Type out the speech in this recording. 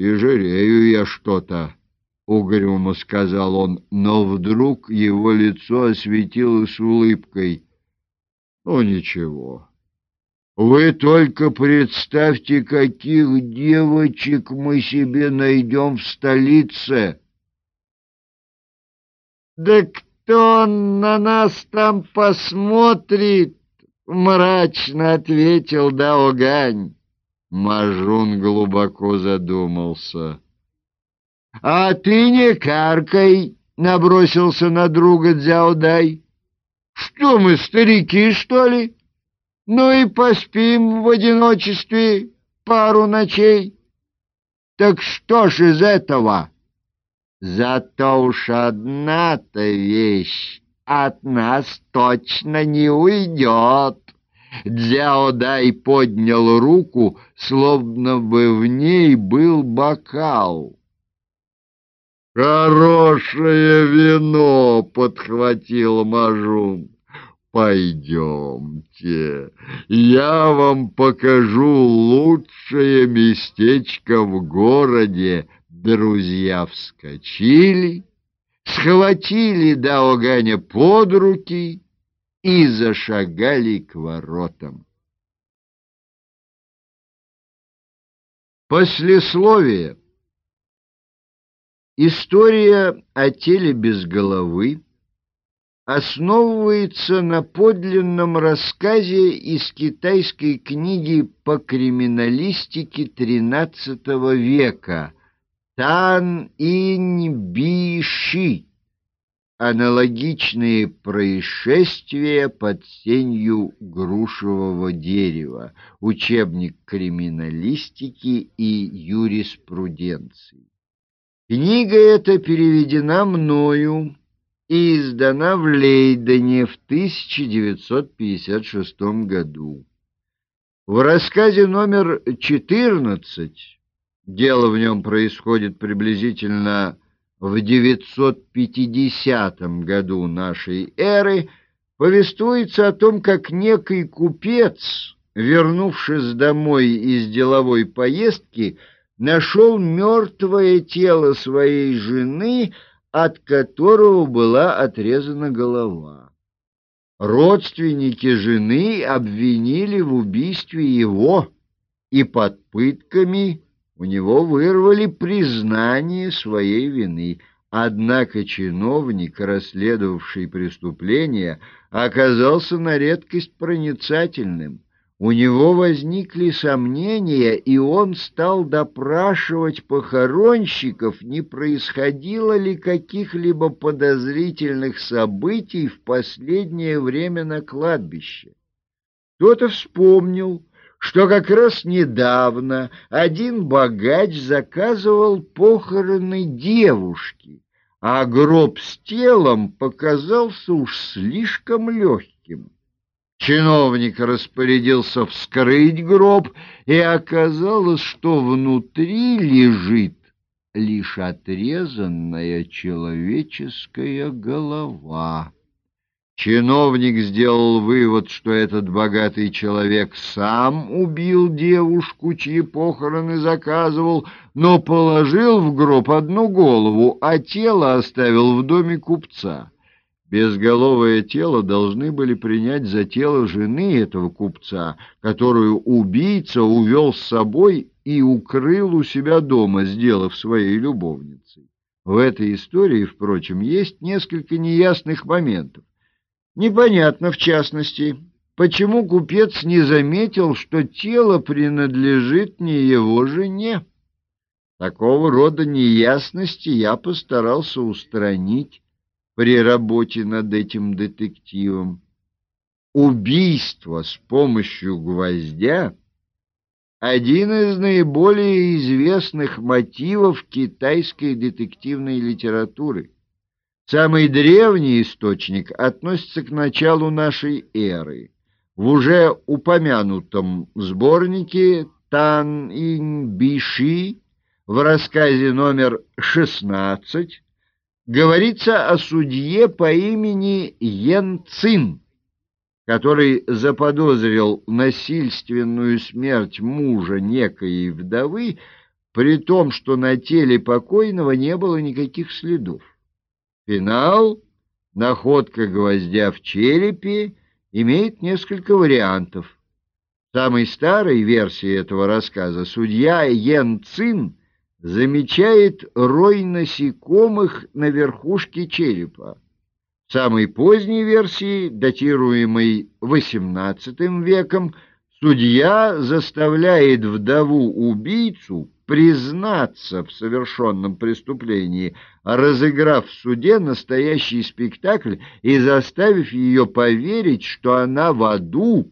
и жирею я что-то, — угрюмо сказал он, но вдруг его лицо осветилось улыбкой. — Ну, ничего. Вы только представьте, каких девочек мы себе найдем в столице. — Да кто на нас там посмотрит? — мрачно ответил Даогань. Мажун глубоко задумался. — А ты не каркай! — набросился на друга Дзяудай. — Что мы, старики, что ли? Ну и поспим в одиночестве пару ночей. Так что ж из этого? Зато уж одна-то вещь от нас точно не уйдет. Дзяодай поднял руку, словно бы в ней был бокал. «Хорошее вино!» — подхватил Мажун. «Пойдемте, я вам покажу лучшее местечко в городе». Друзья вскочили, схватили Даоганя под руки и зашагали к воротам. Послесловие. История о теле без головы основывается на подлинном рассказе из китайской книги по криминалистике XIII века Тан Инь Би Ши аналогичные происшествия под сенью грушевого дерева, учебник криминалистики и юриспруденции. Книга эта переведена мною и издана в Лейдене в 1956 году. В рассказе номер 14, дело в нем происходит приблизительно в 950 году нашей эры повествуется о том, как некий купец, вернувшись домой из деловой поездки, нашел мертвое тело своей жены, от которого была отрезана голова. Родственники жены обвинили в убийстве его и под пытками у него вырвали признание своей вины. Однако чиновник, расследовавший преступление, оказался на редкость проницательным. У него возникли сомнения, и он стал допрашивать похоронщиков, не происходило ли каких-либо подозрительных событий в последнее время на кладбище. Кто-то вспомнил, что как раз недавно один богач заказывал похороны девушки, а гроб с телом показался уж слишком легким. Чиновник распорядился вскрыть гроб, и оказалось, что внутри лежит лишь отрезанная человеческая голова. Чиновник сделал вывод, что этот богатый человек сам убил девушку, чьи похороны заказывал, но положил в гроб одну голову, а тело оставил в доме купца. Безголовое тело должны были принять за тело жены этого купца, которую убийца увел с собой и укрыл у себя дома, сделав своей любовницей. В этой истории, впрочем, есть несколько неясных моментов. Непонятно, в частности, почему купец не заметил, что тело принадлежит не его жене. Такого рода неясности я постарался устранить при работе над этим детективом. Убийство с помощью гвоздя — один из наиболее известных мотивов китайской детективной литературы. Самый древний источник относится к началу нашей эры. В уже упомянутом сборнике Тан Инь Биши в рассказе номер 16 говорится о судье по имени Йен Цин, который заподозрил насильственную смерть мужа некой вдовы, при том, что на теле покойного не было никаких следов. Финал, находка гвоздя в черепе, имеет несколько вариантов. В самой старой версии этого рассказа судья Йен Цин замечает рой насекомых на верхушке черепа. В самой поздней версии, датируемой XVIII веком, судья заставляет вдову-убийцу признаться в совершенном преступлении, разыграв в суде настоящий спектакль и заставив ее поверить, что она в аду